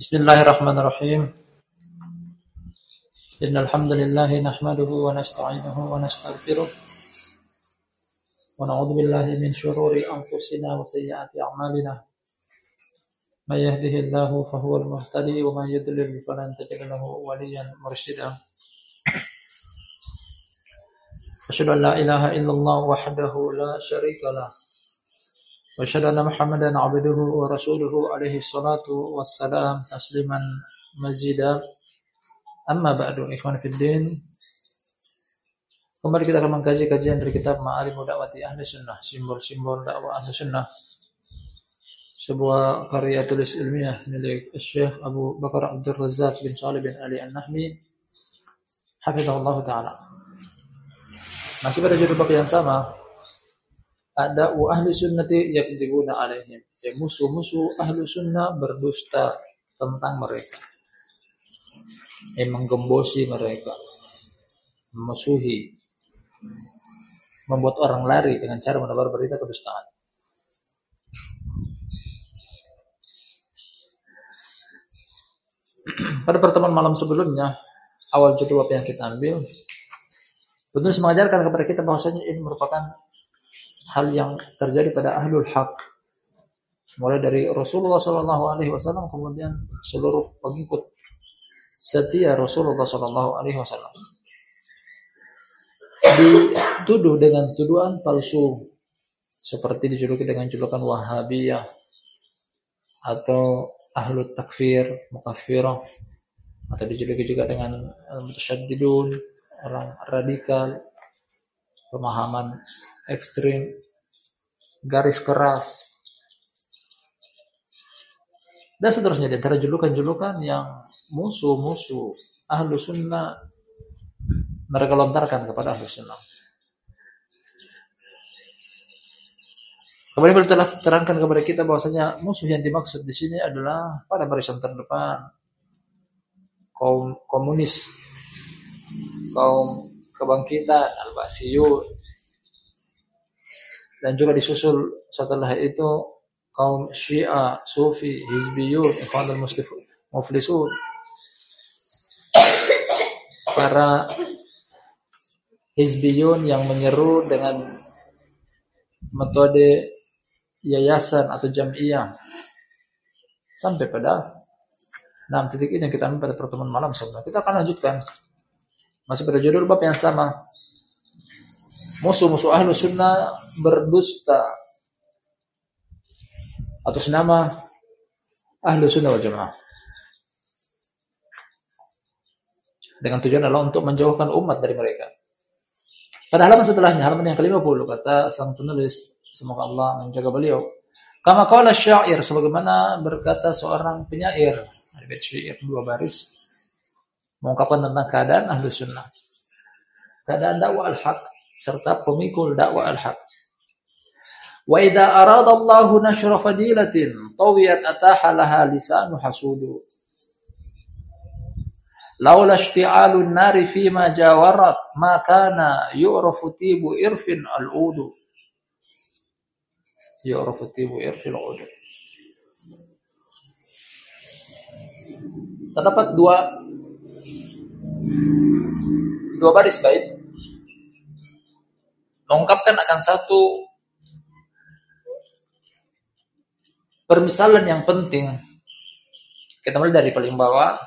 Bismillahirrahmanirrahim. Innal hamdalillah nahmaduhu wa nasta'inuhu wa nastaghfiruh. Wa na'udzu billahi min shururi anfusina wa a'malina. May yahdihillahu fahuwa al-muhtadi wa may yudlil falan tajid lahu waliyan murshida. Ashhadu an la ilaha illallah wahdahu la sharika lahu. وأشهد أن محمدا عبده ورسوله عليه الصلاة والسلام تسليما مزيدا أما بعد إخوان في الدين Kembali kita akan mengkaji kajian dari kitab Ma'alimu Da'wati Ahli Sunnah Simbol-simbol dakwah Ahli Sunnah Sebuah karya tulis ilmiah milik Syekh Abu Bakar Abdul Razak bin Salih bin Ali An-Nahmi Hafizahullah Ta'ala Masih pada judul bab yang sama ada ahli sunnati yakdzibuna alaihim. Ya, musuh-musuh ahli sunnah berdusta tentang mereka. Ya, menggembosi mereka. Memusuhi. Membuat orang lari dengan cara menebar berita kedustaan. Pada pertemuan malam sebelumnya, awal judul yang kita ambil, tentu mengajarkan kepada kita bahwasanya ini merupakan hal yang terjadi pada ahlul haq. Mulai dari Rasulullah Shallallahu Alaihi Wasallam kemudian seluruh pengikut setia Rasulullah Shallallahu Alaihi Wasallam. Dituduh dengan tuduhan palsu seperti dijuluki dengan julukan Wahabiyah atau ahlu takfir, mukaffirah atau dijuluki juga dengan mutasyaddidun, orang radikal, pemahaman ekstrim, garis keras, dan seterusnya di antara julukan-julukan yang musuh-musuh ahlu sunnah mereka lontarkan kepada ahlu sunnah. Kemudian telah terangkan kepada kita bahwasanya musuh yang dimaksud di sini adalah pada barisan terdepan kaum komunis, kaum kebangkitan, al-basiyun, dan juga disusul setelah itu kaum Syiah, Sufi, Hizbiyun, Ikhwanul Muflisun. Para Hizbiyun yang menyeru dengan metode yayasan atau jamiah sampai pada enam titik ini yang kita ambil pada pertemuan malam sebelumnya. Kita akan lanjutkan masih pada judul bab yang sama. Musuh-musuh ahlu sunnah berdusta. Atas nama ahlu sunnah wal jamaah. Dengan tujuan adalah untuk menjauhkan umat dari mereka. Pada halaman setelahnya halaman yang ke-50 kata sang penulis semoga Allah menjaga beliau. Kama qala syair sebagaimana berkata seorang penyair bait syair dua baris mengungkapkan tentang keadaan ahlu sunnah keadaan dakwah al-haq serta pemikul dakwah al-haq. Wa idza arada Allahu nashra fadilatin tawiyat ataha laha lisanu hasudu. Laula ishti'alun nari fima jawarat ma kana yu'rafu tibu irfin al-udu. Yu'rafu tibu irfin al-udu. Terdapat dua dua baris bait mengungkapkan akan satu. Permisalan yang penting. Kita mulai dari paling bawah.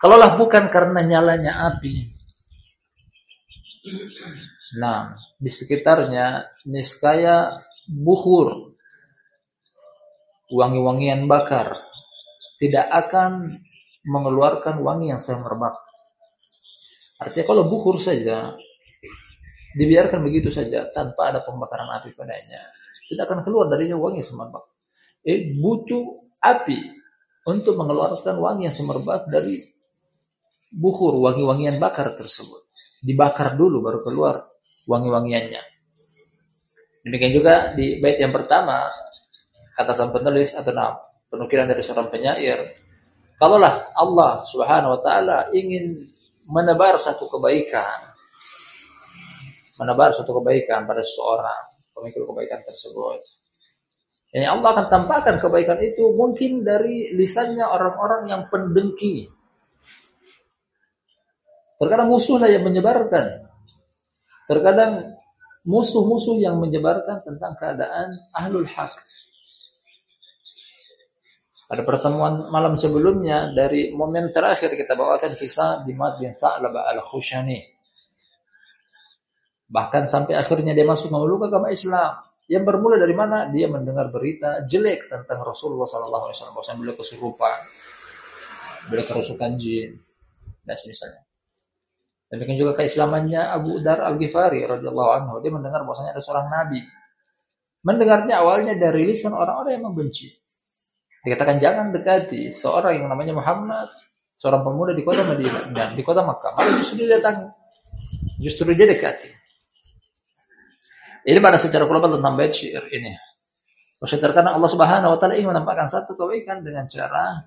Kalaulah bukan karena nyalanya api, nah di sekitarnya niskaya buhur, wangi-wangian bakar, tidak akan mengeluarkan wangi yang semerbak. Artinya kalau bukur saja dibiarkan begitu saja tanpa ada pembakaran api padanya, tidak akan keluar darinya wangi semerbak. Eh, butuh api untuk mengeluarkan wangi yang semerbak dari bukur wangi-wangian bakar tersebut. Dibakar dulu baru keluar wangi-wangiannya. Demikian juga di bait yang pertama kata sang penulis atau nah, penukilan dari seorang penyair, kalaulah Allah Subhanahu wa taala ingin menebar satu kebaikan menebar satu kebaikan pada seseorang pemikul kebaikan tersebut Yang Allah akan tampakkan kebaikan itu mungkin dari lisannya orang-orang yang pendengki. Terkadang musuhlah yang menyebarkan. Terkadang musuh-musuh yang menyebarkan tentang keadaan ahlul haq. Pada pertemuan malam sebelumnya dari momen terakhir kita bawakan kisah di Mad bin Sa'labah al-Khushani. Bahkan sampai akhirnya dia masuk memeluk agama Islam. Yang bermula dari mana? Dia mendengar berita jelek tentang Rasulullah Sallallahu Alaihi Wasallam. Beliau kesurupan, beliau kerasukan jin, dan semisalnya. Demikian juga keislamannya Abu Dar Al Ghifari radhiyallahu anhu. Dia mendengar bahwasanya ada seorang nabi. Mendengarnya awalnya dari lisan orang-orang yang membenci. Dikatakan jangan dekati seorang yang namanya Muhammad, seorang pemuda di kota Madinah dan di kota Makkah. Malah justru dia datang, justru dia dekati. Ini pada secara global tentang bait syair ini. Bersyukur karena Allah Subhanahu wa taala ingin menampakkan satu kebaikan dengan cara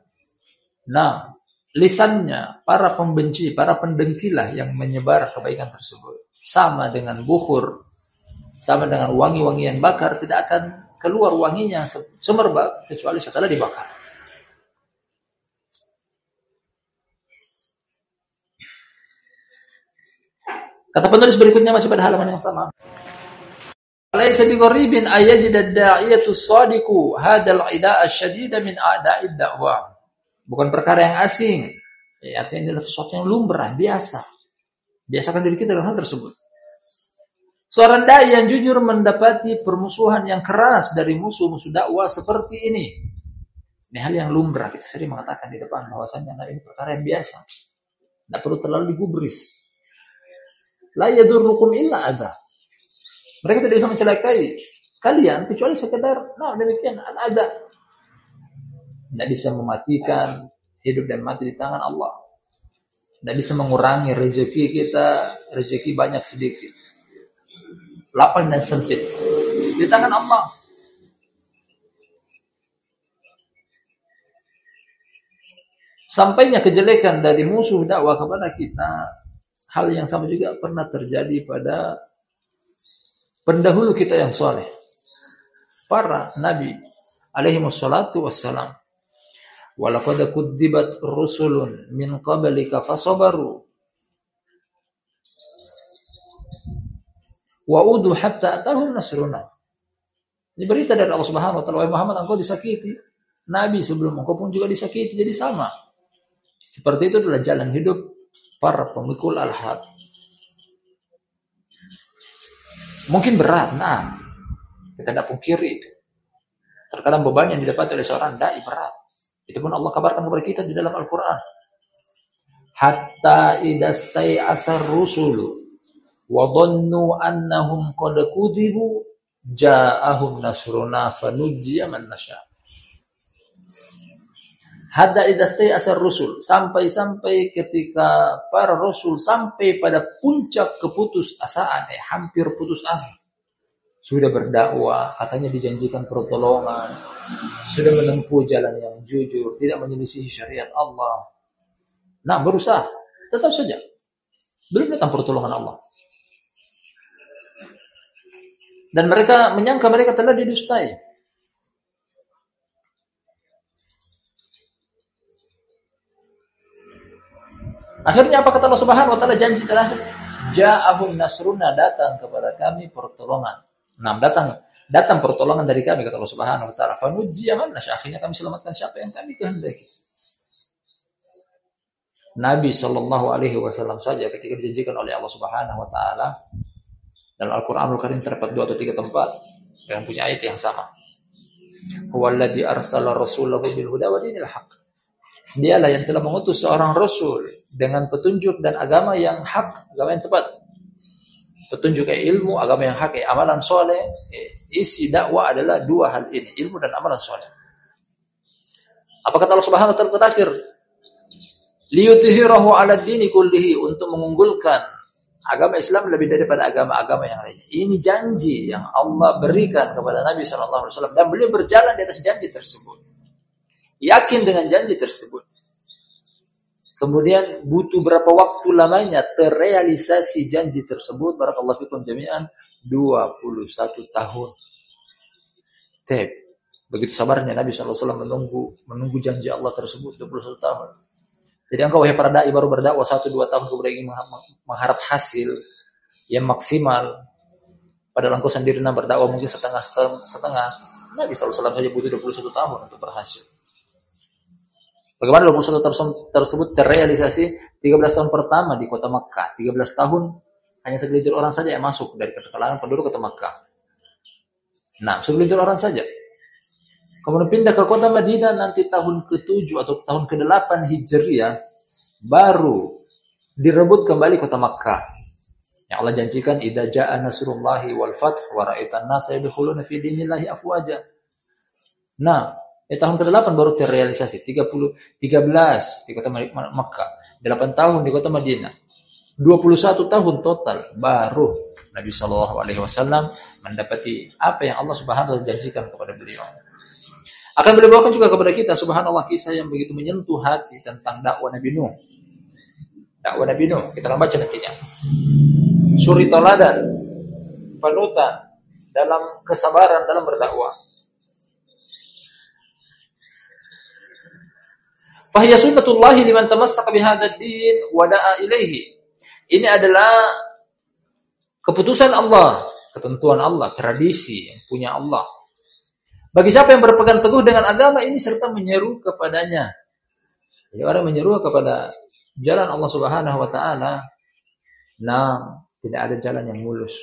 nah lisannya para pembenci, para pendengkilah yang menyebar kebaikan tersebut. Sama dengan bukhur, sama dengan wangi-wangian bakar tidak akan keluar wanginya semerbak kecuali setelah dibakar. Kata penulis berikutnya masih pada halaman yang sama. Laisa bigharibin ayajid ad-da'iyatu sadiqu hadzal ida'a syadida min a'da'id da'wah. Bukan perkara yang asing. Ya, artinya ini adalah sesuatu yang lumrah, biasa. Biasakan diri kita dengan hal tersebut. Seorang dai yang jujur mendapati permusuhan yang keras dari musuh-musuh dakwah seperti ini. Ini hal yang lumrah. Kita sering mengatakan di depan bahwasanya nah ini perkara yang biasa. Tidak perlu terlalu digubris. La yadurrukum illa ada. Mereka tidak bisa mencelakai kalian kecuali sekedar nah demikian ada. Tidak bisa mematikan hidup dan mati di tangan Allah. Tidak bisa mengurangi rezeki kita, rezeki banyak sedikit. Lapang dan sempit. Di tangan Allah. Sampainya kejelekan dari musuh dakwah kepada kita, hal yang sama juga pernah terjadi pada pendahulu kita yang soleh. Para nabi alaihi wassalatu wassalam. Walaqad kudzibat rusulun min qablika fasabaru wa udu hatta atahum nasruna. Ini berita dari Allah Subhanahu wa taala, "Wahai Muhammad, engkau disakiti. Nabi sebelum engkau pun juga disakiti, jadi sama." Seperti itu adalah jalan hidup para pemikul al-had. Mungkin berat, nah kita tidak pungkiri itu. Terkadang beban yang didapat oleh seorang dai berat. Itu pun Allah kabarkan kepada kita di dalam Al-Quran. Hatta idastai asar rusulu wa dhannu annahum qad kudibu ja'ahum nasruna fanujjiya man nasya. Hatta idastai asar rusul sampai-sampai ketika para rasul sampai pada puncak keputus asaan eh hampir putus asa sudah berdakwah, katanya dijanjikan pertolongan, sudah menempuh jalan yang jujur, tidak menyelisihi syariat Allah. Nah, berusaha, tetap saja. Belum datang pertolongan Allah. Dan mereka menyangka mereka telah didustai. Akhirnya apa kata Allah Subhanahu wa taala janji terakhir? Ja'ahum nasruna datang kepada kami pertolongan. Nah, datang datang pertolongan dari kami kata Allah Subhanahu wa taala. Man akhirnya kami selamatkan siapa yang kami kehendaki. Nabi Shallallahu alaihi wasallam saja ketika dijanjikan oleh Allah Subhanahu wa taala dalam Al-Qur'anul Karim terdapat dua atau tiga tempat yang punya ayat yang sama. Huwallazi arsala rasulahu bil huda wa dinil haq. Dialah yang telah mengutus seorang rasul dengan petunjuk dan agama yang hak, agama yang tepat petunjuk ilmu, agama yang hak, amalan soleh. Isi dakwah adalah dua hal ini, ilmu dan amalan soleh. Apa kata Allah Subhanahu wa taala terakhir? Liyudhhirahu 'ala dini kullihi untuk mengunggulkan agama Islam lebih daripada agama-agama yang lain. Ini janji yang Allah berikan kepada Nabi wasallam dan beliau berjalan di atas janji tersebut. Yakin dengan janji tersebut. Kemudian butuh berapa waktu lamanya terrealisasi janji tersebut barakallahu fikum jami'an 21 tahun. Tep. Begitu sabarnya Nabi SAW menunggu menunggu janji Allah tersebut 21 tahun. Jadi engkau wahai para dai baru berdakwah satu dua tahun kemudian ingin mengharap hasil yang maksimal. Padahal engkau sendiri berdakwah mungkin setengah setengah. Nabi SAW saja butuh 21 tahun untuk berhasil. Bagaimana 21 tahun tersebut terrealisasi 13 tahun pertama di kota Makkah. 13 tahun hanya segelintir orang saja yang masuk dari kalangan penduduk kota Makkah. Nah, segelintir orang saja. Kemudian pindah ke kota Madinah nanti tahun ke-7 atau tahun ke-8 Hijriah baru direbut kembali kota Makkah. Yang Allah janjikan idza jaa nasrullahi wal fath wa ra'aitan nasa yadkhuluna fi dinillahi afwaja. Nah, di tahun ke-8 baru terrealisasi 30 13 di kota Makkah, 8 tahun di kota Madinah. 21 tahun total baru Nabi Shallallahu alaihi wasallam mendapati apa yang Allah Subhanahu wa taala janjikan kepada beliau akan beliau juga kepada kita subhanallah kisah yang begitu menyentuh hati tentang dakwah Nabi Nuh. Dakwah Nabi Nuh, kita akan baca nantinya. Suri toladan, panutan dalam kesabaran dalam berdakwah. Fahiyya sunnatullahi liman tamassaka bihadzal din wa da'a ilaihi. Ini adalah keputusan Allah, ketentuan Allah, tradisi yang punya Allah bagi siapa yang berpegang teguh dengan agama ini serta menyeru kepadanya. Jadi orang menyeru kepada jalan Allah Subhanahu wa taala, nah tidak ada jalan yang mulus.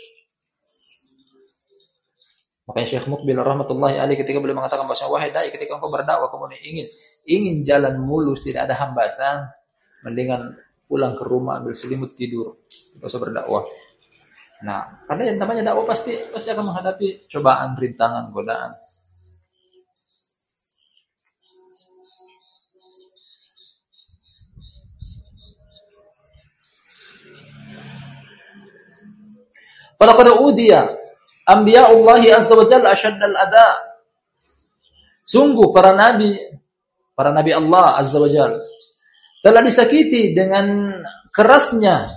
Makanya Syekh Mukbil rahmatullahi alaih ketika beliau mengatakan bahwa wahai dai ketika engkau berdakwah kemudian ingin ingin jalan mulus tidak ada hambatan, mendingan pulang ke rumah ambil selimut tidur, tidak usah berdakwah. Nah, karena yang namanya dakwah pasti pasti akan menghadapi cobaan, rintangan, godaan. Falaqad udiya anbiya'ullahi azza wa jalla ashaddal ada. Sungguh para nabi para nabi Allah azza wa jalla telah disakiti dengan kerasnya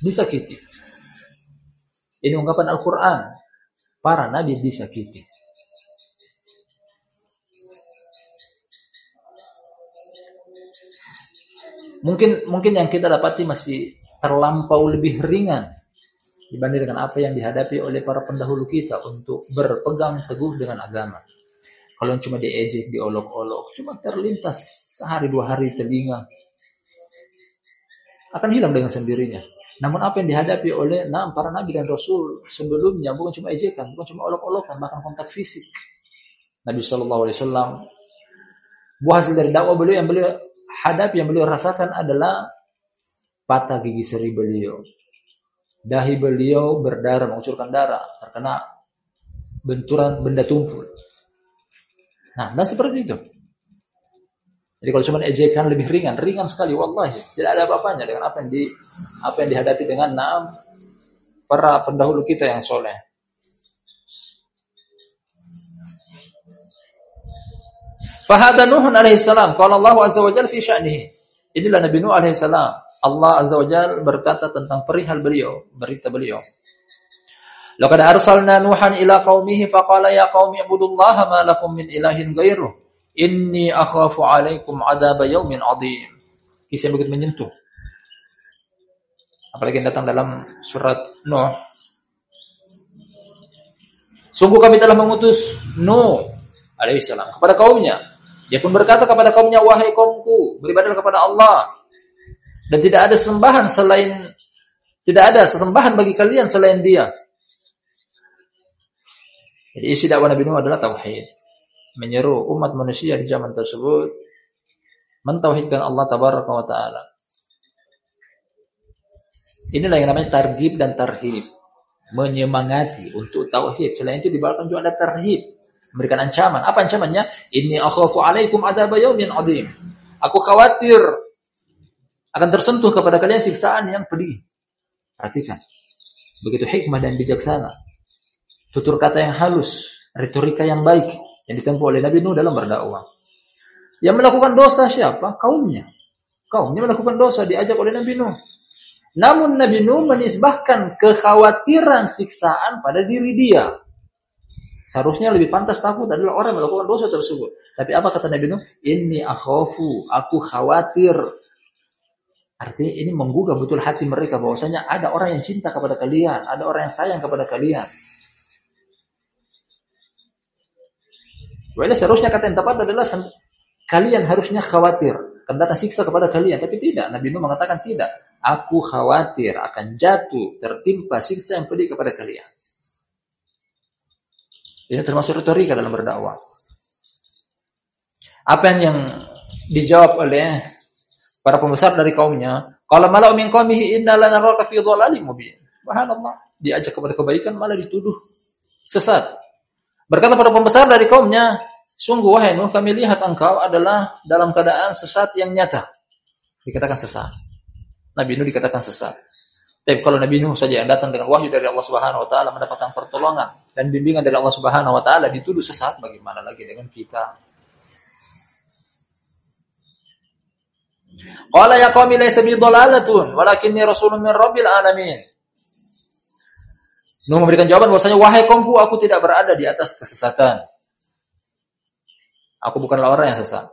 disakiti. Ini ungkapan Al-Qur'an. Para nabi disakiti. Mungkin mungkin yang kita dapati masih terlampau lebih ringan dibanding dengan apa yang dihadapi oleh para pendahulu kita untuk berpegang teguh dengan agama. Kalau cuma diejek, diolok-olok, cuma terlintas sehari dua hari telinga, akan hilang dengan sendirinya. Namun apa yang dihadapi oleh nah, para nabi dan rasul sebelumnya bukan cuma ejekan, bukan cuma olok-olokan, bahkan kontak fisik. Nabi Shallallahu Alaihi Wasallam buah hasil dari dakwah beliau yang beliau hadapi yang beliau rasakan adalah patah gigi seri beliau. Dahi beliau berdarah, mengucurkan darah, terkena benturan benda tumpul. Nah, dan seperti itu. Jadi kalau cuma ejekan lebih ringan, ringan sekali wallahi. Tidak ada apa-apanya dengan apa yang di apa yang dihadapi dengan enam para pendahulu kita yang soleh. Fahada Nuh alaihi salam, qala Allah azza wa jalla fi sya'nihi. Inilah Nabi Nuh alaihi salam. Allah Azza wa Jal berkata tentang perihal beliau, berita beliau. Laqad arsalna Nuhan ila qaumihi faqala ya qaumi ibudullaha ma lakum min ilahin ghairuh. Inni akhafu 'alaikum 'adzab yaumin 'adzim. Kisah begitu menyentuh. Apalagi yang datang dalam surat Nuh. Sungguh kami telah mengutus Nuh alaihissalam kepada kaumnya. Dia pun berkata kepada kaumnya, wahai kaumku, beribadahlah kepada Allah dan tidak ada sembahan selain tidak ada sesembahan bagi kalian selain dia. Jadi isi dakwah Nabi Nuh adalah tauhid. Menyeru umat manusia di zaman tersebut mentauhidkan Allah tabaraka wa taala. Inilah yang namanya targib dan tarhib. Menyemangati untuk tauhid. Selain itu di belakang juga ada tarhib. Memberikan ancaman. Apa ancamannya? Ini akhafu alaikum adaba yaumin. Aku khawatir akan tersentuh kepada kalian siksaan yang pedih. Perhatikan. Begitu hikmah dan bijaksana. Tutur kata yang halus, retorika yang baik yang ditempuh oleh Nabi Nuh dalam berdakwah. Yang melakukan dosa siapa? Kaumnya. Kaumnya melakukan dosa diajak oleh Nabi Nuh. Namun Nabi Nuh menisbahkan kekhawatiran siksaan pada diri dia. Seharusnya lebih pantas takut adalah orang yang melakukan dosa tersebut. Tapi apa kata Nabi Nuh? Ini akhofu, aku khawatir. Artinya ini menggugah betul hati mereka bahwasanya ada orang yang cinta kepada kalian, ada orang yang sayang kepada kalian. Wala seharusnya kata yang tepat adalah kalian harusnya khawatir akan datang siksa kepada kalian, tapi tidak. Nabi Nuh mengatakan tidak. Aku khawatir akan jatuh tertimpa siksa yang pedih kepada kalian. Ini termasuk retorika dalam berdakwah. Apa yang dijawab oleh para pembesar dari kaumnya, kalau malau min qaumihi inna lanaraka fi dhalalim mubin. Subhanallah, diajak kepada kebaikan malah dituduh sesat. Berkata para pembesar dari kaumnya, sungguh wahai Nuh, kami lihat engkau adalah dalam keadaan sesat yang nyata. Dikatakan sesat. Nabi Nuh dikatakan sesat. Tapi kalau Nabi Nuh saja yang datang dengan wahyu dari Allah Subhanahu wa taala mendapatkan pertolongan dan bimbingan dari Allah Subhanahu wa taala dituduh sesat bagaimana lagi dengan kita? Qala ya qaumi laysa bi dhalalatun walakinni rasulun min rabbil alamin. Nuh memberikan jawaban bahwasanya wahai kaumku aku tidak berada di atas kesesatan. Aku bukanlah orang yang sesat.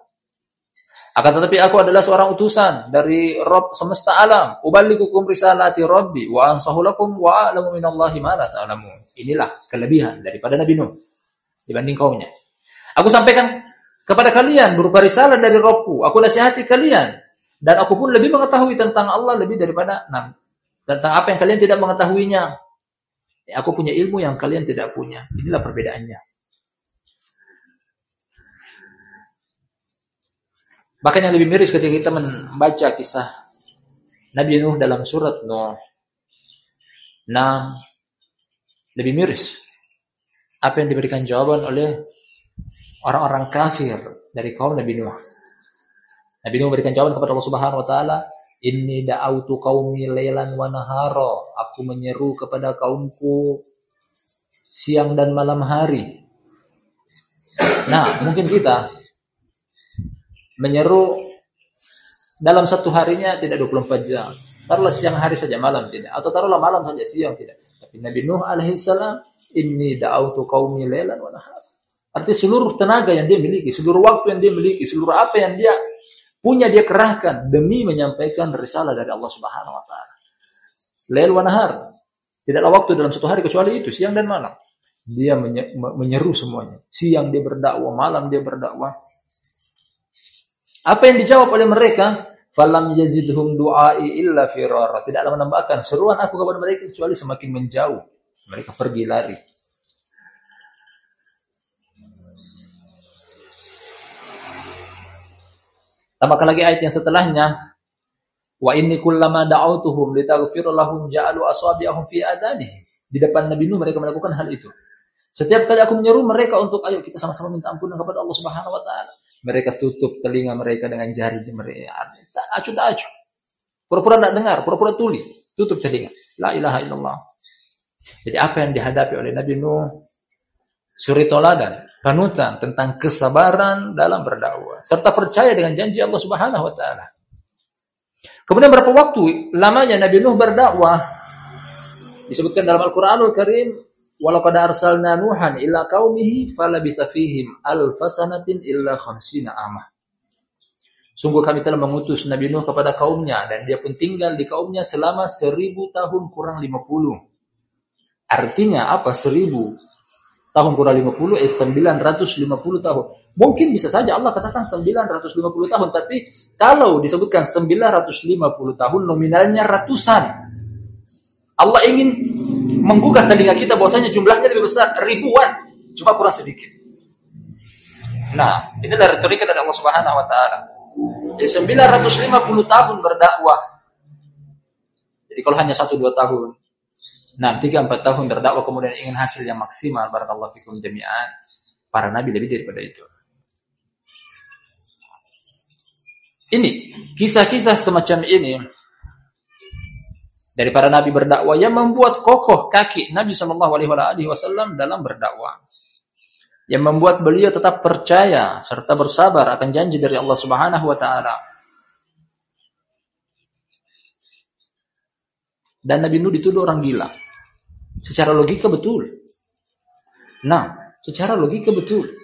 Akan tetapi aku adalah seorang utusan dari Rob semesta alam. Uballigukum risalati Rabbi wa ansahu lakum wa a'lamu minallahi ma la ta'lamun. Inilah kelebihan daripada Nabi Nuh dibanding kaumnya. Aku sampaikan kepada kalian berupa risalah dari Robku. Aku nasihati kalian dan aku pun lebih mengetahui tentang Allah lebih daripada nah, tentang apa yang kalian tidak mengetahuinya. Aku punya ilmu yang kalian tidak punya. Inilah perbedaannya. Bahkan yang lebih miris ketika kita membaca kisah Nabi Nuh dalam surat Nuh. Nah, lebih miris. Apa yang diberikan jawaban oleh orang-orang kafir dari kaum Nabi Nuh. Nabi Nuh memberikan jawaban kepada Allah Subhanahu wa taala, "Inni da'autu qaumi lailan wa nahara." Aku menyeru kepada kaumku siang dan malam hari. Nah, mungkin kita menyeru dalam satu harinya tidak 24 jam. Taruhlah siang hari saja malam tidak atau taruhlah malam saja siang tidak. Tapi Nabi Nuh alaihi salam inni da'autu qaumi lailan wa nahar. Arti seluruh tenaga yang dia miliki, seluruh waktu yang dia miliki, seluruh apa yang dia punya dia kerahkan demi menyampaikan risalah dari Allah Subhanahu wa taala. Lail wa nahar. Tidaklah waktu dalam satu hari kecuali itu, siang dan malam. Dia menyeru semuanya. Siang dia berdakwah, malam dia berdakwah. Apa yang dijawab oleh mereka? Falam yazidhum du'ai illa firara. Tidaklah menambahkan seruan aku kepada mereka kecuali semakin menjauh. Mereka pergi lari. Tambahkan lagi ayat yang setelahnya. Wa inni kullama da'autuhum litaghfir lahum ja'alu asabi'ahum fi adanihim. Di depan Nabi Nuh mereka melakukan hal itu. Setiap kali aku menyeru mereka untuk ayo kita sama-sama minta ampunan kepada Allah Subhanahu wa taala mereka tutup telinga mereka dengan jari mereka. Tak acuh tak acuh. Pura-pura tidak dengar, pura-pura tuli, tutup telinga. La ilaha illallah. Jadi apa yang dihadapi oleh Nabi Nuh? Suri toladan, panutan tentang kesabaran dalam berdakwah serta percaya dengan janji Allah Subhanahu wa taala. Kemudian berapa waktu lamanya Nabi Nuh berdakwah? Disebutkan dalam Al-Qur'anul Karim Walaqad arsalna Nuhan ila qaumihi falabitha fihim alfasanatin illa khamsina amah. Sungguh kami telah mengutus Nabi Nuh kepada kaumnya dan dia pun tinggal di kaumnya selama seribu tahun kurang lima puluh. Artinya apa seribu tahun kurang lima puluh eh sembilan ratus lima puluh tahun. Mungkin bisa saja Allah katakan sembilan ratus lima puluh tahun, tapi kalau disebutkan sembilan ratus lima puluh tahun nominalnya ratusan. Allah ingin menggugah telinga kita bahwasanya jumlahnya lebih besar, ribuan, cuma kurang sedikit. Nah, ini dari retorika dari Allah Subhanahu wa taala. Jadi 950 tahun berdakwah. Jadi kalau hanya 1 2 tahun, nah 3 4 tahun berdakwah kemudian ingin hasil yang maksimal barakallahu fikum jami'an, para nabi lebih daripada itu. Ini kisah-kisah semacam ini dari para nabi berdakwah yang membuat kokoh kaki Nabi Shallallahu Alaihi Wasallam dalam berdakwah, yang membuat beliau tetap percaya serta bersabar akan janji dari Allah Subhanahu Wa Taala. Dan Nabi Nuh dituduh orang gila. Secara logika betul. Nah, secara logika betul.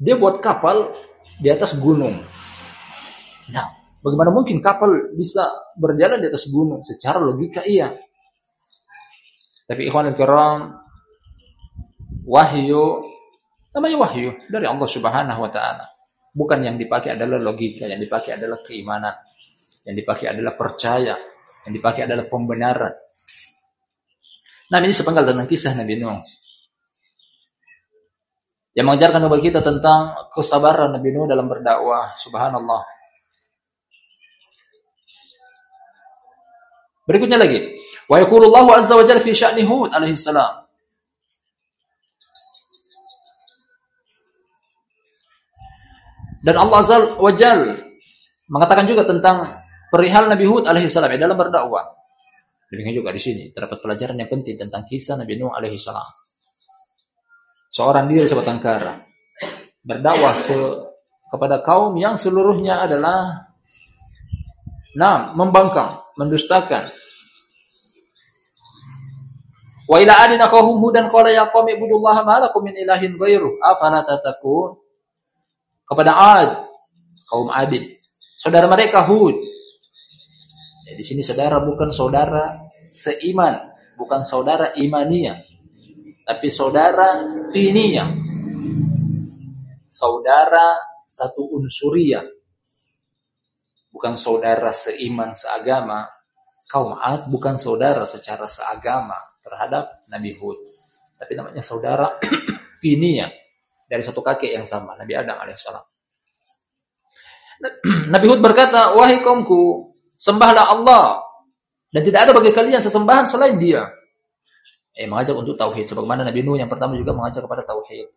Dia buat kapal di atas gunung. Nah, bagaimana mungkin kapal bisa berjalan di atas gunung? Secara logika iya. Tapi ikhwan kiram wahyu namanya wahyu dari Allah Subhanahu wa taala. Bukan yang dipakai adalah logika, yang dipakai adalah keimanan, yang dipakai adalah percaya, yang dipakai adalah pembenaran. Nah, ini sepenggal tentang kisah Nabi Nuh. Yang mengajarkan kepada kita tentang kesabaran Nabi Nuh dalam berdakwah. Subhanallah. Berikutnya lagi. Wa yaqulullahu azza wa jalla fi sya'ni Hud alaihi salam. Dan Allah azza wa jalla mengatakan juga tentang perihal Nabi Hud alaihi salam dalam berdakwah. Demikian juga di sini terdapat pelajaran yang penting tentang kisah Nabi Nuh alaihi salam. Seorang diri sebatang kara berdakwah kepada kaum yang seluruhnya adalah nah membangkang, mendustakan. Wa ila adina qawhum hudan qala ya qaumi ibudullaha ma lakum min ilahin ghairu afala tatakun. Kepada Ad, kaum Adin, saudara mereka Hud, Ya, di sini saudara bukan saudara seiman, bukan saudara imania, tapi saudara tinia. Saudara satu unsuria. Bukan saudara seiman seagama. Kaum Ad bukan saudara secara seagama terhadap Nabi Hud. Tapi namanya saudara tinia dari satu kakek yang sama, Nabi Adam alaihissalam. Nabi Hud berkata, "Wahai kaumku, Sembahlah Allah. Dan tidak ada bagi kalian sesembahan selain dia. Eh, mengajak untuk tauhid. Sebagaimana Nabi Nuh yang pertama juga mengajak kepada tauhid.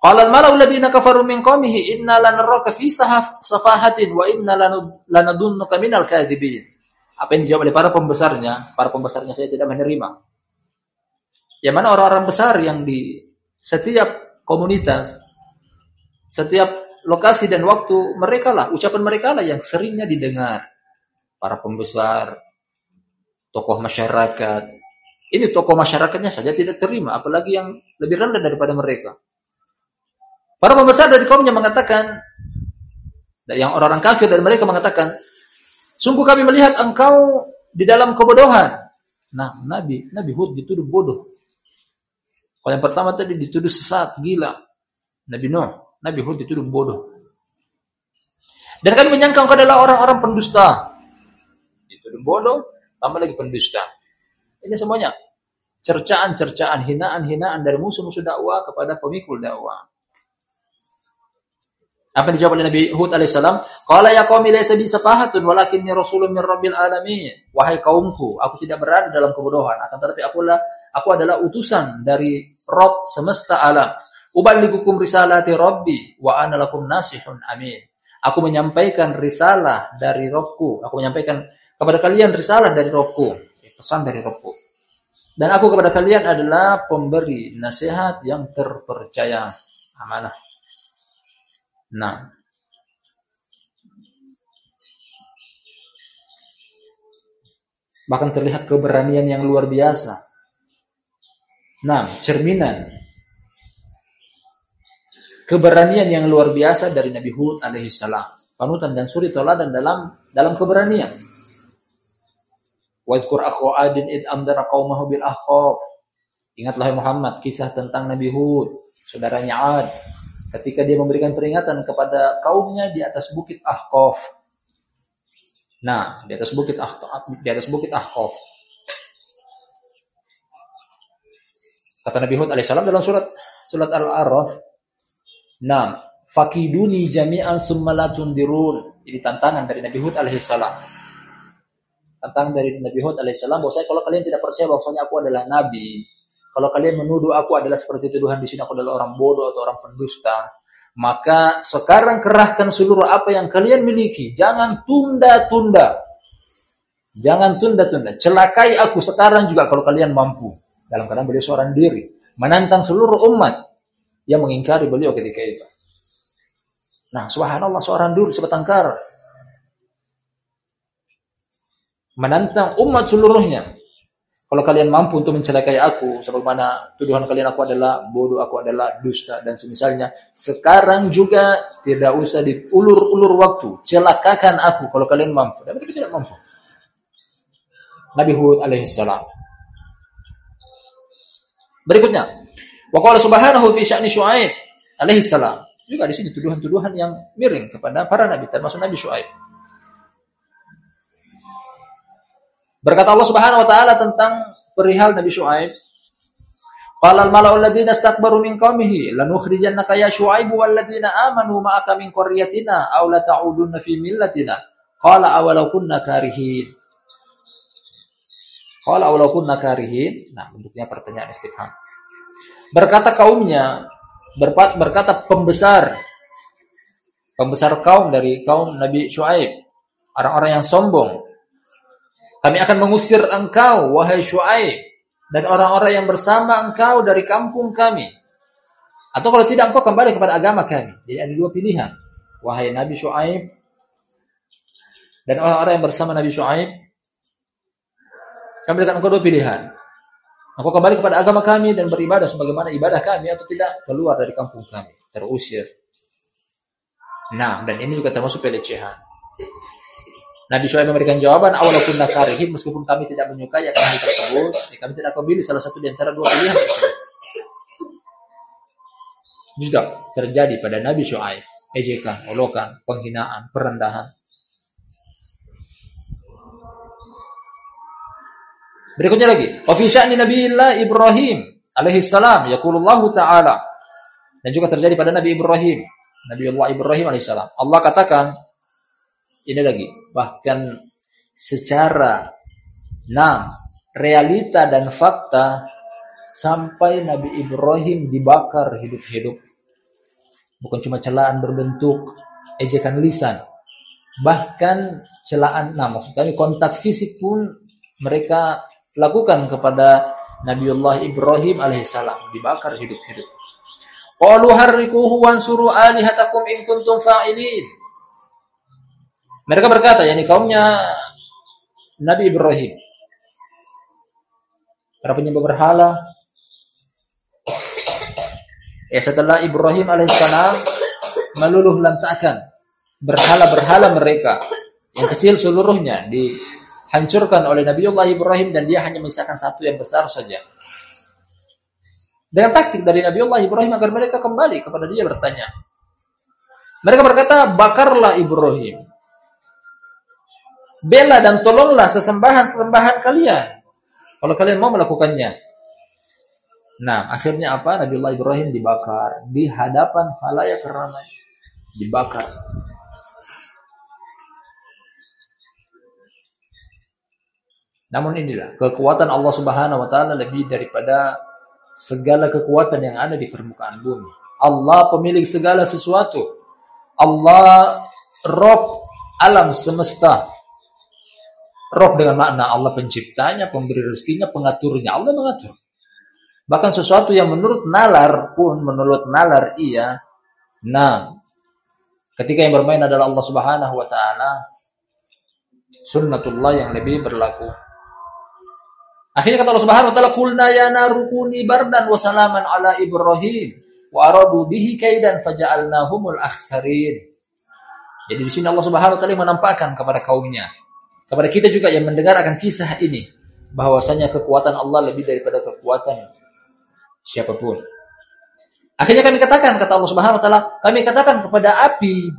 Qala al-mala'u alladziina kafaru min qaumihi inna lanaraka fi safahatin wa inna lanadunnuka minal kadhibin. Apa yang dijawab oleh para pembesarnya? Para pembesarnya saya tidak menerima. Yang mana orang-orang besar yang di setiap komunitas, setiap lokasi dan waktu mereka lah, ucapan mereka lah yang seringnya didengar. Para pembesar, tokoh masyarakat. Ini tokoh masyarakatnya saja tidak terima, apalagi yang lebih rendah daripada mereka. Para pembesar dari kaumnya mengatakan, yang orang-orang kafir dari mereka mengatakan, sungguh kami melihat engkau di dalam kebodohan. Nah, Nabi, Nabi Hud dituduh bodoh. Kalau yang pertama tadi dituduh sesat, gila. Nabi Nuh Nabi Hud itu bodoh. Dan kami menyangka engkau adalah orang-orang pendusta. Itu bodoh, tambah lagi pendusta. Ini semuanya cercaan-cercaan, hinaan-hinaan dari musuh-musuh dakwah kepada pemikul dakwah. Apa yang dijawab oleh Nabi Hud alaihissalam? Qala ya qaumi laysa bi safahatun walakinni rasulun min rabbil alamin. Wahai kaumku, aku tidak berada dalam kebodohan, akan tetapi aku adalah aku adalah utusan dari Rob semesta alam. Uballigukum risalati Rabbi wa ana lakum nasihun amin. Aku menyampaikan risalah dari Robku. Aku menyampaikan kepada kalian risalah dari Robku. Pesan dari Robku. Dan aku kepada kalian adalah pemberi nasihat yang terpercaya. Amanah. Nah. Bahkan terlihat keberanian yang luar biasa. Nah, cerminan keberanian yang luar biasa dari Nabi Hud alaihi salam. Panutan dan suri teladan dalam dalam keberanian. Wadkur akhu adin id amdara qaumahu bil ahqaf. Ingatlah Muhammad kisah tentang Nabi Hud, saudaranya Ad, ketika dia memberikan peringatan kepada kaumnya di atas bukit Ahqaf. Nah, di atas bukit Ahqaf, di atas bukit Ahqaf. Kata Nabi Hud alaihissalam dalam surat surat Al-A'raf, Nah, fakiduni jami'an summalatun dirun. Ini tantangan dari Nabi Hud alaihissalam. Tantangan dari Nabi Hud alaihissalam bahwa saya kalau kalian tidak percaya bahwasanya aku adalah nabi, kalau kalian menuduh aku adalah seperti tuduhan di sini aku adalah orang bodoh atau orang pendusta, maka sekarang kerahkan seluruh apa yang kalian miliki. Jangan tunda-tunda. Jangan tunda-tunda. Celakai aku sekarang juga kalau kalian mampu. Dalam keadaan beliau seorang diri. Menantang seluruh umat yang mengingkari beliau ketika itu. Nah, subhanallah seorang dulu sebatang kara menantang umat seluruhnya. Kalau kalian mampu untuk mencelakai aku, sebagaimana tuduhan kalian aku adalah bodoh, aku adalah dusta dan semisalnya, sekarang juga tidak usah diulur-ulur waktu, celakakan aku kalau kalian mampu. Dan mereka tidak mampu. Nabi Hud alaihissalam. Berikutnya, wa qala subhanahu fi sya'ni Syuaib alaihissalam. Juga di sini tuduhan-tuduhan yang miring kepada para nabi termasuk Nabi Syuaib. Berkata Allah Subhanahu wa taala tentang perihal Nabi Syuaib, Qala al-mala'u alladziina istakbaru min qaumihi lanukhrijannaka ya Syuaib wal ladziina amanu ma'aka min qaryatina aw la ta'udunna fi millatina. Qala awalau kunna karihin. Qala awalau kunna karihin. Nah, bentuknya pertanyaan istifham. Berkata kaumnya, berkata pembesar pembesar kaum dari kaum Nabi Syuaib, orang-orang yang sombong, kami akan mengusir engkau, wahai Shu'aib, dan orang-orang yang bersama engkau dari kampung kami. Atau kalau tidak, engkau kembali kepada agama kami. Jadi ada dua pilihan. Wahai Nabi Shu'aib, dan orang-orang yang bersama Nabi Shu'aib, kami berikan engkau dua pilihan. Engkau kembali kepada agama kami dan beribadah sebagaimana ibadah kami, atau tidak, keluar dari kampung kami, terusir. Nah, dan ini juga termasuk pelecehan. Nabi Shu'aib memberikan jawaban awalakum nakarihin meskipun kami tidak menyukai akan hal tersebut, ya kami tidak pilih salah satu di antara dua pilihan. Juga terjadi pada Nabi Shu'aib, ejekan, olokan, penghinaan, perendahan. Berikutnya lagi, wa fi sya'ni Nabiillah Ibrahim alaihi salam yaqulullahu ta'ala. Dan juga terjadi pada Nabi Ibrahim, Nabi Allah Ibrahim alaihissalam. Allah katakan, ini lagi bahkan secara nah realita dan fakta sampai Nabi Ibrahim dibakar hidup-hidup bukan cuma celaan berbentuk ejekan lisan bahkan celaan nah maksud kami kontak fisik pun mereka lakukan kepada Nabiullah Ibrahim alaihissalam dibakar hidup-hidup. Wansuru alihatakum in kuntum fa'ilin. Mereka berkata, yakni kaumnya Nabi Ibrahim. Para penyembah berhala. Ya setelah Ibrahim alaihissalam meluluh lantakan berhala-berhala mereka yang kecil seluruhnya dihancurkan oleh Nabi Allah Ibrahim dan dia hanya menyisakan satu yang besar saja. Dengan taktik dari Nabi Allah Ibrahim agar mereka kembali kepada dia bertanya. Mereka berkata, bakarlah Ibrahim bela dan tolonglah sesembahan-sesembahan kalian. Kalau kalian mau melakukannya. Nah, akhirnya apa? Nabiullah Ibrahim dibakar di hadapan halayak ramai. Dibakar. Namun inilah kekuatan Allah Subhanahu wa taala lebih daripada segala kekuatan yang ada di permukaan bumi. Allah pemilik segala sesuatu. Allah Rob alam semesta. Roh dengan makna Allah penciptanya, pemberi rezekinya, pengaturnya. Allah mengatur. Bahkan sesuatu yang menurut nalar pun, menurut nalar iya. Nah, ketika yang bermain adalah Allah Subhanahu wa taala, sunnatullah yang lebih berlaku. Akhirnya kata Allah Subhanahu wa taala, "Qulna ya narukuni bardan wa salaman ala Ibrahim wa aradu bihi kaidan faja'alnahumul akhsarin." Jadi di sini Allah Subhanahu wa taala menampakkan kepada kaumnya kepada kita juga yang mendengar akan kisah ini bahwasanya kekuatan Allah lebih daripada kekuatan siapa pun. Akhirnya kami katakan kata Allah Subhanahu wa taala, kami katakan kepada api,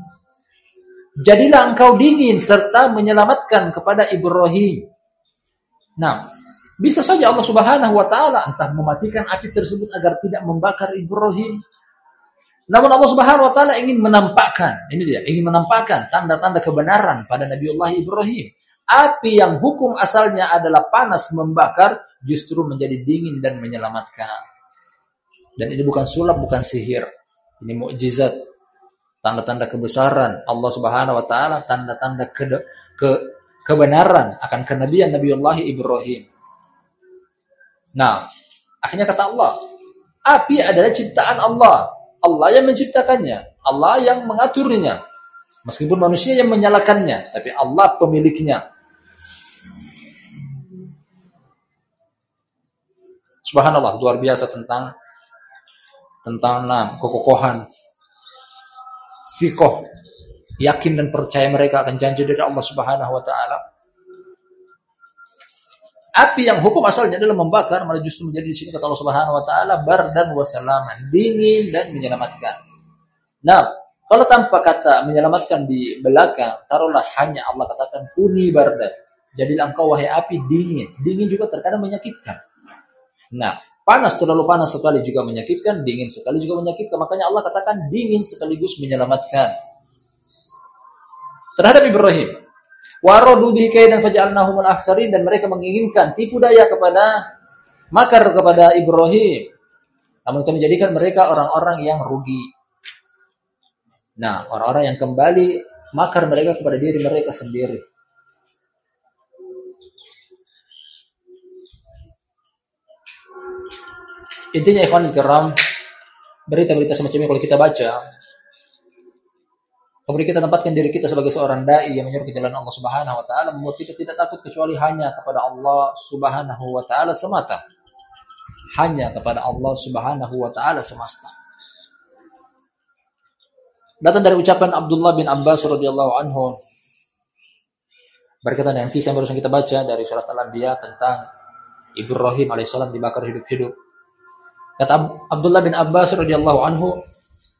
jadilah engkau dingin serta menyelamatkan kepada Ibrahim. Nah, bisa saja Allah Subhanahu wa taala entah mematikan api tersebut agar tidak membakar Ibrahim. Namun Allah Subhanahu wa taala ingin menampakkan, ini dia, ingin menampakkan tanda-tanda kebenaran pada Nabi Allah Ibrahim api yang hukum asalnya adalah panas membakar justru menjadi dingin dan menyelamatkan. Dan ini bukan sulap, bukan sihir. Ini mukjizat. Tanda-tanda kebesaran Allah Subhanahu wa taala, tanda-tanda ke, ke kebenaran akan kenabian Nabiullah Ibrahim. Nah, akhirnya kata Allah, api adalah ciptaan Allah. Allah yang menciptakannya, Allah yang mengaturnya. Meskipun manusia yang menyalakannya, tapi Allah pemiliknya. Subhanallah, luar biasa tentang tentang nah, kekokohan sikoh yakin dan percaya mereka akan janji dari Allah Subhanahu wa taala. Api yang hukum asalnya adalah membakar malah justru menjadi di sini kata Allah Subhanahu wa taala bardan wa salaman, dingin dan menyelamatkan. Nah, kalau tanpa kata menyelamatkan di belakang, taruhlah hanya Allah katakan kuni bardan. Jadilah engkau wahai api dingin. Dingin juga terkadang menyakitkan. Nah, panas terlalu panas sekali juga menyakitkan, dingin sekali juga menyakitkan. Makanya Allah katakan dingin sekaligus menyelamatkan terhadap Ibrahim. Warodu bihi kaidan faj'alnahum al-akhsarin dan mereka menginginkan tipu daya kepada makar kepada Ibrahim. Namun kami jadikan mereka orang-orang yang rugi. Nah, orang-orang yang kembali makar mereka kepada diri mereka sendiri. Intinya ikhwan kiram, berita-berita semacam ini kalau kita baca, Kemudian kita tempatkan diri kita sebagai seorang dai yang menyuruh ke jalan Allah Subhanahu wa taala membuat kita tidak takut kecuali hanya kepada Allah Subhanahu wa taala semata. Hanya kepada Allah Subhanahu wa taala semesta. Datang dari ucapan Abdullah bin Abbas radhiyallahu anhu berkaitan dengan kisah yang barusan kita baca dari surat Al-Anbiya tentang Ibrahim alaihissalam dibakar hidup-hidup. Kata Abdullah bin Abbas radhiyallahu anhu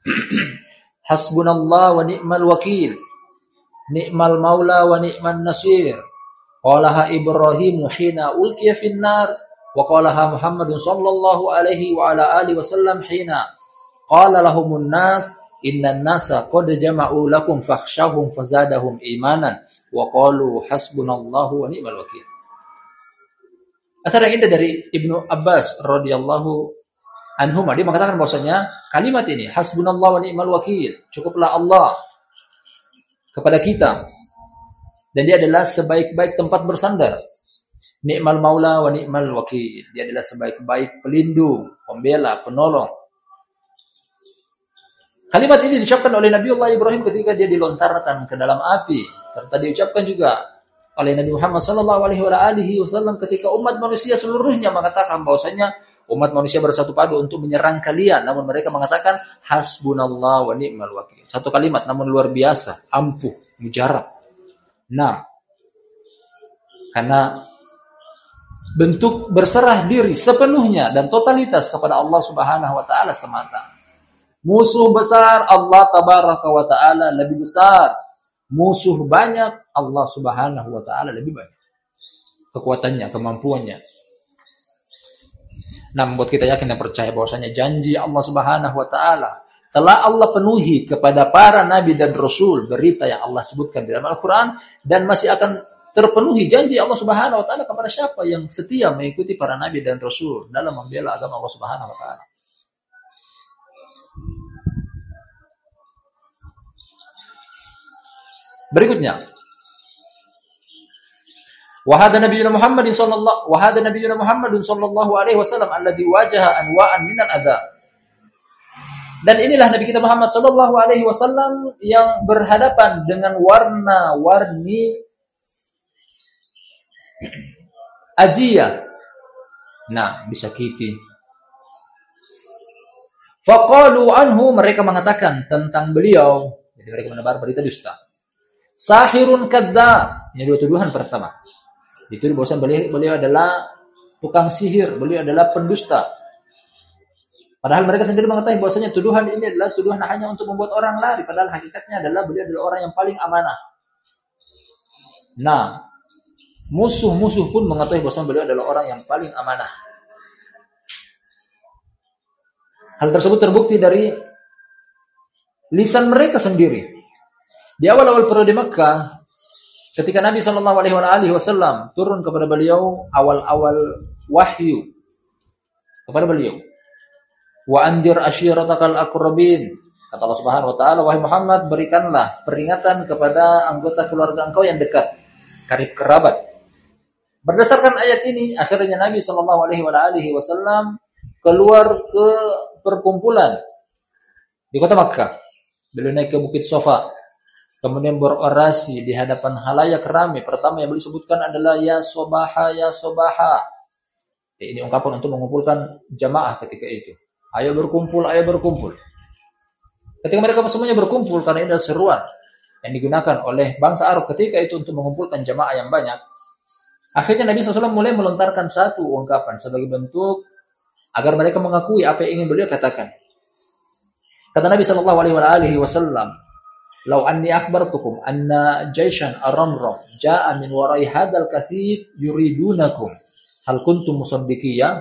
Hasbunallah wa ni'mal wakil. Ni'mal maula wa ni'man nasir. Qalaha Ibrahim hina ulqiya finnar wa qalaha Muhammadun sallallahu alaihi wa ala alihi wasallam hina qala lahumun nas innan nasa qad jama'u lakum fakhshawhum fazadahum imanan wa qalu hasbunallahu wa ni'mal wakil. Asar yang indah dari Ibnu Abbas radhiyallahu anhuma dia mengatakan bahwasanya kalimat ini hasbunallah wa ni'mal wakil cukuplah Allah kepada kita. Dan dia adalah sebaik-baik tempat bersandar. Ni'mal maula wa ni'mal wakil. Dia adalah sebaik-baik pelindung pembela penolong. Kalimat ini diucapkan oleh Nabi Allah Ibrahim ketika dia dilontarkan ke dalam api. Serta diucapkan juga oleh Nabi Muhammad sallallahu alaihi wasallam ketika umat manusia seluruhnya mengatakan bahwasanya umat manusia bersatu padu untuk menyerang kalian. Namun mereka mengatakan hasbunallah wa ni'mal wakil. Satu kalimat namun luar biasa ampuh mujarab. Nah karena bentuk berserah diri sepenuhnya dan totalitas kepada Allah Subhanahu wa taala semata. Musuh besar Allah tabaraka wa taala lebih besar. Musuh banyak Allah Subhanahu wa taala lebih banyak. Kekuatannya kemampuannya Nah, membuat kita yakin dan percaya bahwasanya janji Allah Subhanahu wa taala telah Allah penuhi kepada para nabi dan rasul berita yang Allah sebutkan di dalam Al-Qur'an dan masih akan terpenuhi janji Allah Subhanahu wa taala kepada siapa yang setia mengikuti para nabi dan rasul dalam membela agama Allah Subhanahu wa taala. Berikutnya, Wahada Nabi Muhammad sallallahu wahada Nabi Muhammad sallallahu alaihi wasallam alladhi wajaha anwa'an minal adha. Dan inilah Nabi kita Muhammad sallallahu alaihi wasallam yang berhadapan dengan warna-warni aziyah. Nah, bisa kiti. Faqalu anhu mereka mengatakan tentang beliau. Jadi mereka menebar berita dusta. Sahirun kadzdzab. Ini dua tuduhan pertama. Itu bahwa beliau, beliau adalah tukang sihir, beliau adalah pendusta. Padahal mereka sendiri mengetahui bahwasanya tuduhan ini adalah tuduhan hanya untuk membuat orang lari. Padahal hakikatnya adalah beliau adalah orang yang paling amanah. Nah, musuh-musuh pun mengetahui bahwasanya beliau adalah orang yang paling amanah. Hal tersebut terbukti dari lisan mereka sendiri. Di awal-awal periode Mekah, Ketika Nabi Shallallahu Alaihi Wasallam turun kepada beliau awal-awal wahyu kepada beliau, wa andir ashiratakal akrabin kata Allah Subhanahu Wa Taala wahai Muhammad berikanlah peringatan kepada anggota keluarga engkau yang dekat karib kerabat. Berdasarkan ayat ini akhirnya Nabi Shallallahu Alaihi Wasallam keluar ke perkumpulan di kota Makkah. Beliau naik ke Bukit Sofa kemudian berorasi di hadapan halayak ramai. Pertama yang beliau sebutkan adalah ya sobaha ya sobaha. Ini ungkapan untuk mengumpulkan jamaah ketika itu. Ayo berkumpul, ayo berkumpul. Ketika mereka semuanya berkumpul karena ini adalah seruan yang digunakan oleh bangsa Arab ketika itu untuk mengumpulkan jamaah yang banyak. Akhirnya Nabi SAW mulai melontarkan satu ungkapan sebagai bentuk agar mereka mengakui apa yang ingin beliau katakan. Kata Nabi Shallallahu Alaihi Wasallam, "Lau anni akhbartukum anna jaishan aramram jaa min warai hadal kathib yuridunakum, hal kuntum musaddiqiyah?"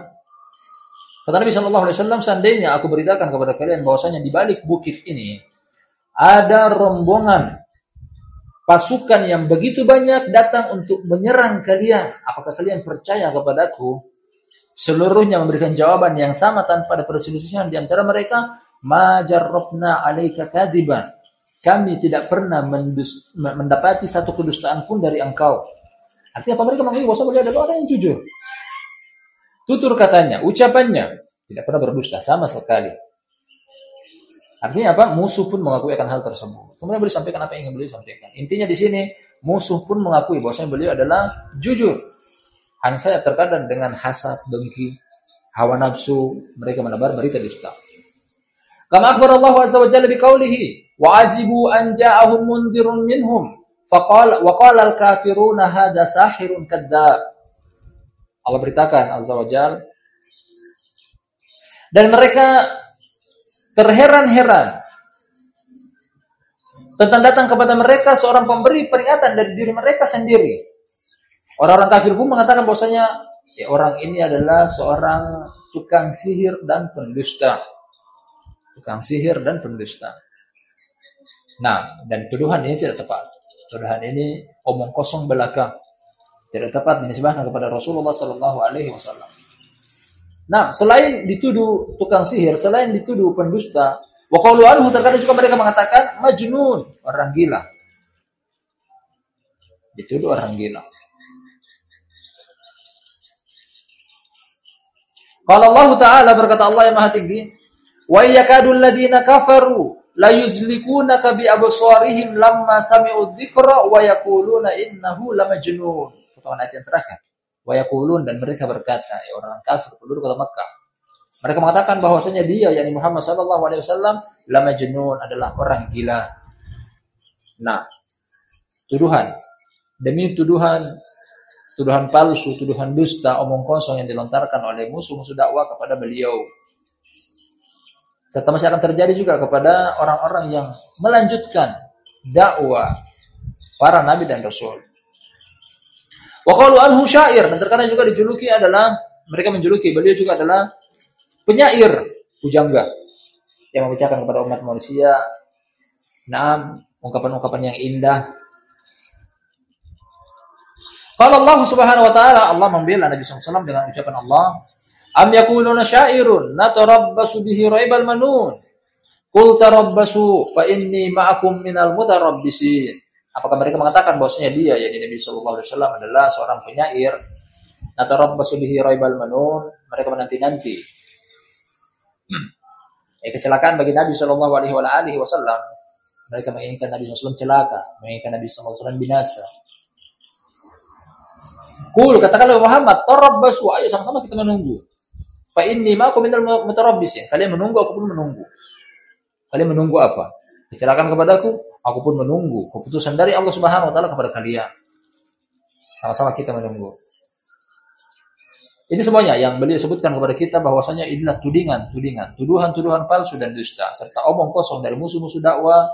Kata Nabi Shallallahu Alaihi Wasallam, seandainya aku beritakan kepada kalian bahwasanya di balik bukit ini ada rombongan pasukan yang begitu banyak datang untuk menyerang kalian. Apakah kalian percaya kepadaku? Seluruhnya memberikan jawaban yang sama tanpa ada perselisihan di antara mereka. Majarrobna alaika kadiban. Kami tidak pernah mendapati satu kedustaan pun dari engkau. Artinya apa mereka mengakui bahwa beliau adalah orang yang jujur. Tutur katanya, ucapannya tidak pernah berdusta sama sekali. Artinya apa? Musuh pun mengakui akan hal tersebut. Kemudian beliau sampaikan apa yang ingin beliau sampaikan. Intinya di sini musuh pun mengakui bahwa beliau adalah jujur. Hanya saya terkadang dengan hasad, dengki, hawa nafsu mereka menebar berita dusta. Kama akhbar Allah azza wa jalla biqaulihi an ja'ahum mundirun minhum faqala wa qala al-kafiruna hadha sahirun kadzdzab Allah beritakan Azza wa Jal. Dan mereka terheran-heran tentang datang kepada mereka seorang pemberi peringatan dari diri mereka sendiri. Orang-orang kafir pun mengatakan bahwasanya ya, orang ini adalah seorang tukang sihir dan pendusta. Tukang sihir dan pendusta. Nah, dan tuduhan ini tidak tepat. Tuduhan ini omong kosong belaka tidak tepat dinisbahkan kepada Rasulullah Sallallahu Alaihi Wasallam. Nah, selain dituduh tukang sihir, selain dituduh pendusta, wakalu anhu terkadang juga mereka mengatakan majnun, orang gila. Dituduh orang gila. Kalau Allah Ta'ala berkata Allah yang Maha Tinggi, "Wa yakadul ladina kafaru la yuzlikunaka bi absarihim lamma sami'u dzikra wa yaquluna innahu lamajnun." potongan ayat yang terakhir. Wa yaqulun dan mereka berkata, ya orang kafir penduduk kota Mekah. Mereka mengatakan bahwasanya dia yakni Muhammad sallallahu alaihi wasallam la majnun adalah orang gila. Nah, tuduhan demi tuduhan tuduhan palsu, tuduhan dusta, omong kosong yang dilontarkan oleh musuh-musuh dakwah kepada beliau. Serta masih akan terjadi juga kepada orang-orang yang melanjutkan dakwah para nabi dan rasul. Wa qalu anhu syair dan terkadang juga dijuluki adalah mereka menjuluki beliau juga adalah penyair pujangga yang membacakan kepada umat manusia enam ungkapan-ungkapan yang indah. Kalau Allah Subhanahu wa taala Allah membela Nabi SAW dengan ucapan Allah, "Am yakuluna syairun natarabbasu bihi raibal manun." Qul tarabbasu fa inni ma'akum minal mutarabbisin. Apakah mereka mengatakan bahwasanya dia yakni Nabi Shallallahu Alaihi Wasallam adalah seorang penyair? Natarabbasu bihi raibal manun. Mereka menanti-nanti. Ya, kecelakaan bagi Nabi Shallallahu Alaihi Wasallam. Mereka menginginkan Nabi SAW celaka, menginginkan Nabi SAW binasa. Kul katakanlah Muhammad, tarabbasu, ayo sama-sama kita menunggu. Fa inni ma'akum minal mutarabbisin. Kalian menunggu, aku pun menunggu. Kalian menunggu apa? Kecelakaan kepadaku, aku pun menunggu keputusan dari Allah Subhanahu wa taala kepada kalian. Sama-sama kita menunggu. Ini semuanya yang beliau sebutkan kepada kita bahwasanya inilah tudingan, tudingan, tuduhan-tuduhan palsu dan dusta serta omong kosong dari musuh-musuh dakwah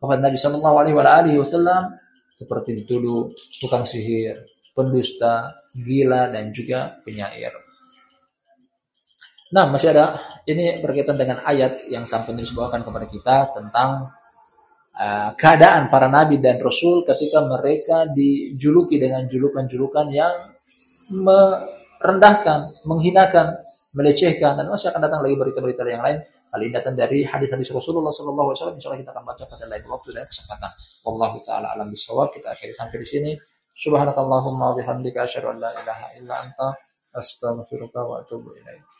kepada Nabi Shallallahu alaihi wasallam seperti dituduh tukang sihir, pendusta, gila dan juga penyair. Nah, masih ada ini berkaitan dengan ayat yang sampai disebutkan kepada kita tentang uh, keadaan para nabi dan rasul ketika mereka dijuluki dengan julukan-julukan yang merendahkan, menghinakan, melecehkan dan masih akan datang lagi berita-berita yang lain. Kali ini datang dari hadis-hadis Rasulullah Sallallahu Alaihi Wasallam. Insya Allah kita akan baca pada lain waktu dan kesempatan. Wallahu taala alam bisawab. Kita akhiri sampai di sini. Subhanakallahumma wa bihamdika asyhadu an la ilaha illa anta astaghfiruka wa atubu ilaik.